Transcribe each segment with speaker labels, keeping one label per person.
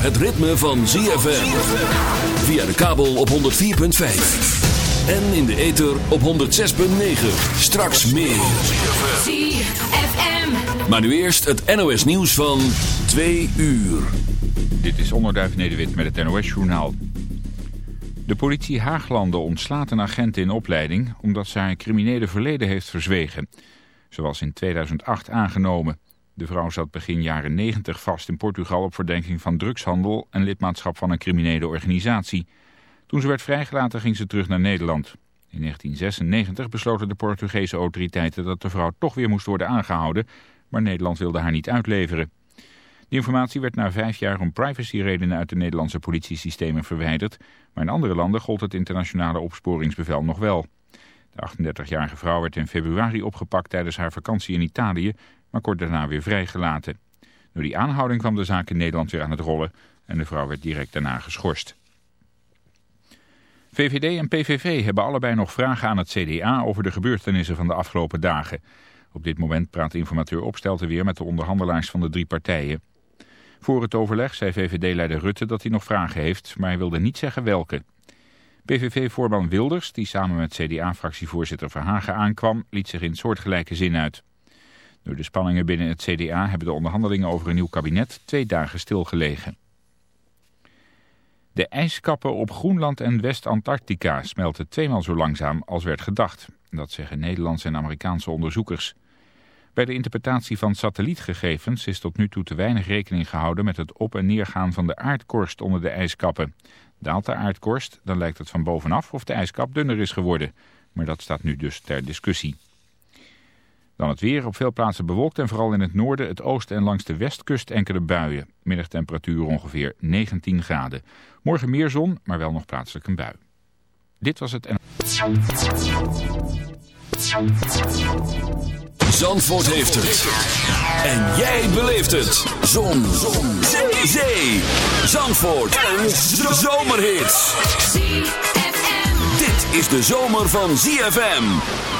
Speaker 1: het ritme van ZFM. Via de kabel op 104.5. En in de ether op 106.9. Straks meer.
Speaker 2: ZFM.
Speaker 1: Maar nu eerst het NOS nieuws van 2 uur.
Speaker 3: Dit is Onderduif Nederwit met het NOS-journaal. De politie Haaglanden ontslaat een agent in opleiding... omdat zij een criminele verleden heeft verzwegen. Zoals in 2008 aangenomen. De vrouw zat begin jaren 90 vast in Portugal... op verdenking van drugshandel en lidmaatschap van een criminele organisatie. Toen ze werd vrijgelaten ging ze terug naar Nederland. In 1996 besloten de Portugese autoriteiten... dat de vrouw toch weer moest worden aangehouden... maar Nederland wilde haar niet uitleveren. Die informatie werd na vijf jaar om privacyredenen uit de Nederlandse politiesystemen verwijderd, maar in andere landen gold het internationale opsporingsbevel nog wel. De 38-jarige vrouw werd in februari opgepakt tijdens haar vakantie in Italië, maar kort daarna weer vrijgelaten. Door die aanhouding kwam de zaak in Nederland weer aan het rollen en de vrouw werd direct daarna geschorst. VVD en PVV hebben allebei nog vragen aan het CDA over de gebeurtenissen van de afgelopen dagen. Op dit moment praat informateur Opstelten weer met de onderhandelaars van de drie partijen. Voor het overleg zei VVD-leider Rutte dat hij nog vragen heeft, maar hij wilde niet zeggen welke. PVV-voorman Wilders, die samen met CDA-fractievoorzitter Verhagen aankwam, liet zich in soortgelijke zin uit. Door de spanningen binnen het CDA hebben de onderhandelingen over een nieuw kabinet twee dagen stilgelegen. De ijskappen op Groenland en West-Antarctica smelten tweemaal zo langzaam als werd gedacht. Dat zeggen Nederlandse en Amerikaanse onderzoekers. Bij de interpretatie van satellietgegevens is tot nu toe te weinig rekening gehouden met het op- en neergaan van de aardkorst onder de ijskappen. Daalt de aardkorst, dan lijkt het van bovenaf of de ijskap dunner is geworden. Maar dat staat nu dus ter discussie. Dan het weer, op veel plaatsen bewolkt en vooral in het noorden, het oosten en langs de westkust enkele buien. Middagtemperatuur ongeveer 19 graden. Morgen meer zon, maar wel nog plaatselijk een bui. Dit was het...
Speaker 1: Zandvoort heeft het. En jij beleeft het. Zon. Zon. Zee. Zee. Zandvoort. Een zomerhit. Dit is de zomer van ZFM.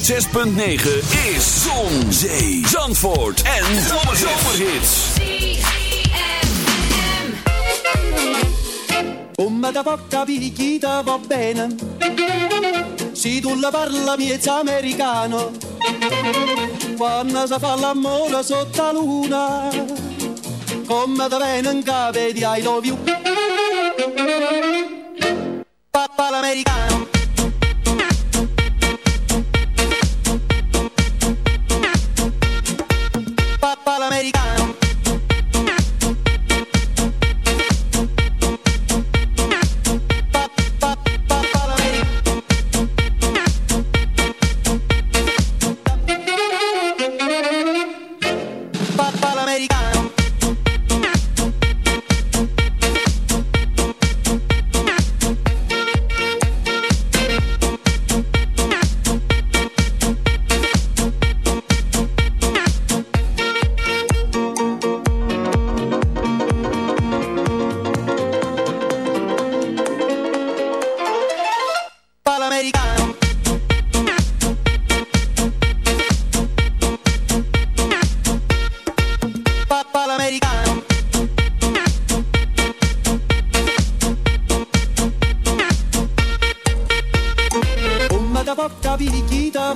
Speaker 1: 106.9 is Zon, Zee, Zandvoort en Zomerhits.
Speaker 4: Come da poca picchita va bene. Se tu la parla miezza americano. Quando si fa l'amore sotto la luna Come da bene in capo di I love you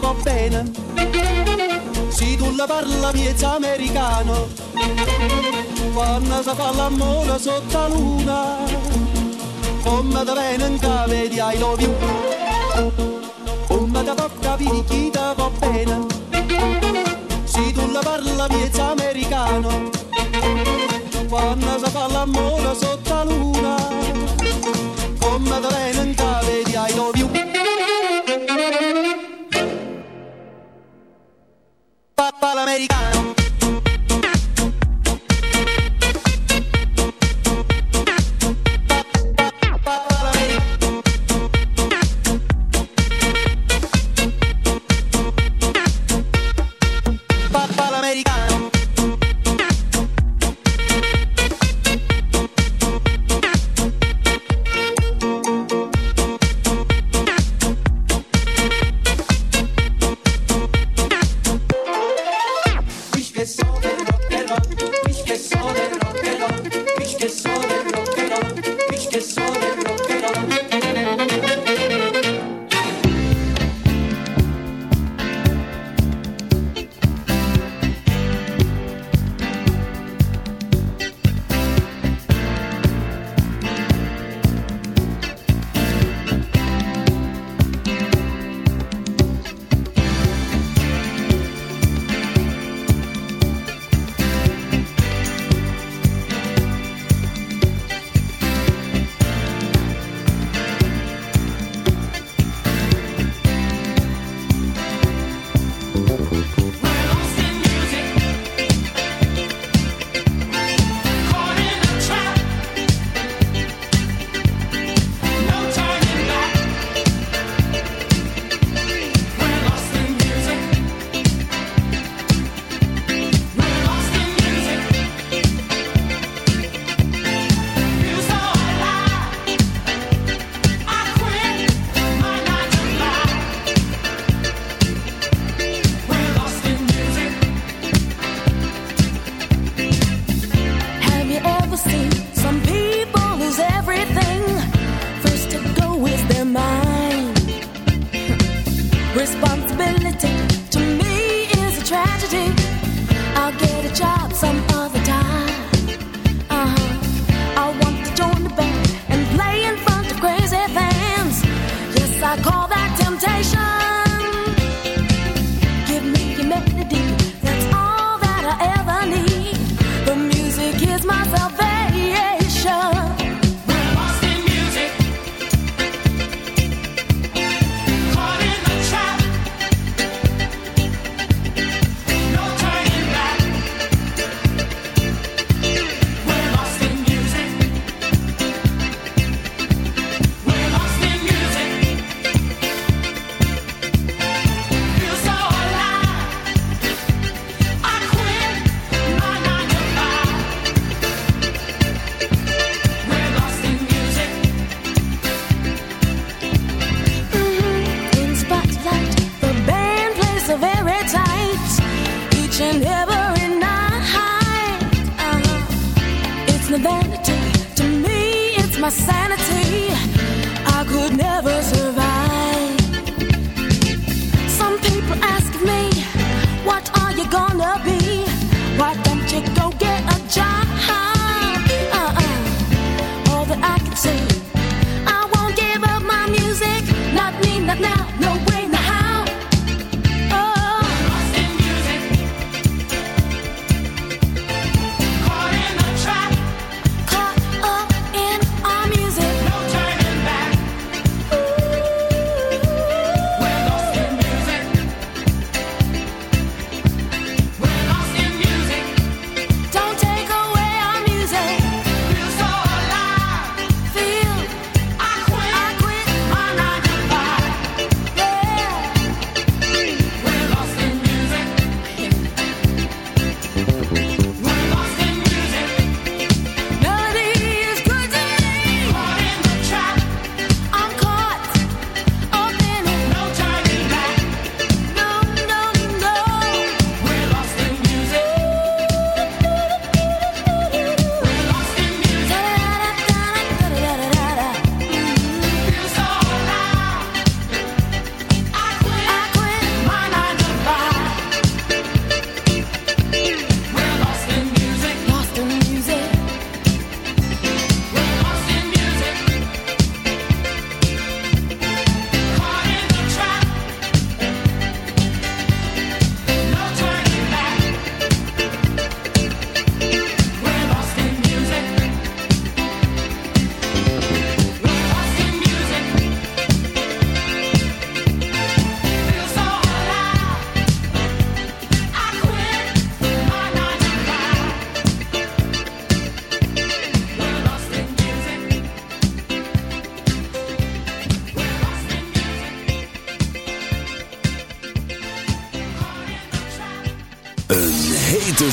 Speaker 4: va bene. Se tu la parla miezza americano Quando si fa l'amore sotto la luna Come da bene in cave di I love you. Come da poca picchita va bene? Se tu la parla miezza americano Quando si fa l'amore sotto la luna Come da bene
Speaker 5: my sanity. I could never survive. Some people ask me, What are you gonna be? Why don't you go get a job?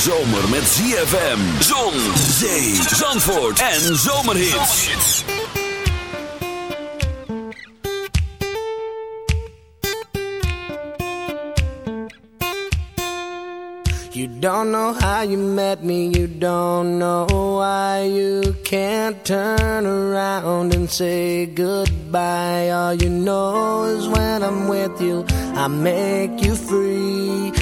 Speaker 1: Zomer met ZFM, zon, zee, zandvoort en zomerhits.
Speaker 6: You don't know how you met me, you don't know why you can't turn around and say goodbye. All you know is when I'm with you, I make you free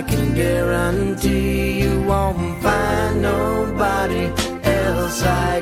Speaker 6: I can guarantee you won't find nobody else I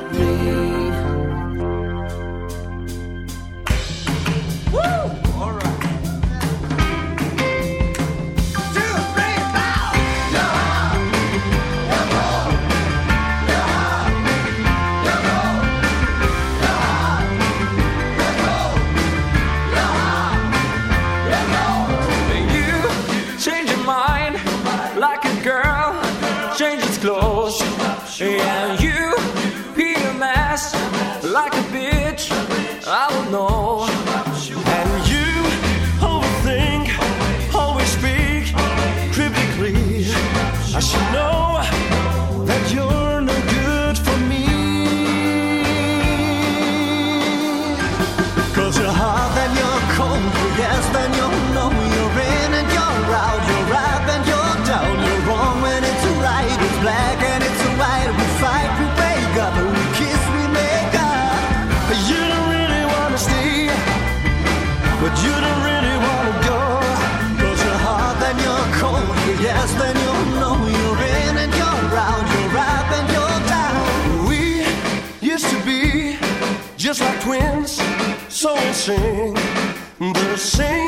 Speaker 6: the same.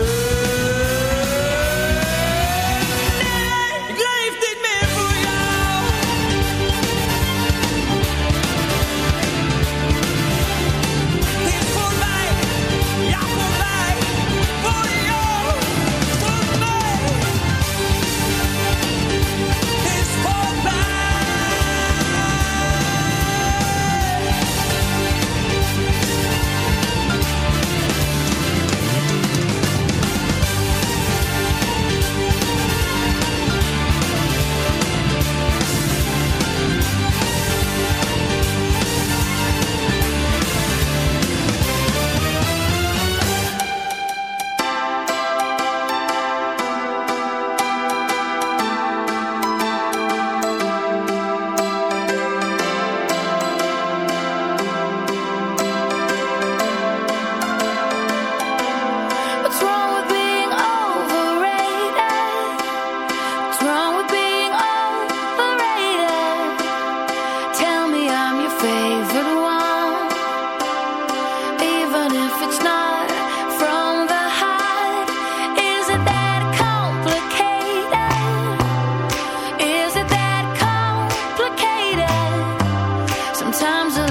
Speaker 2: times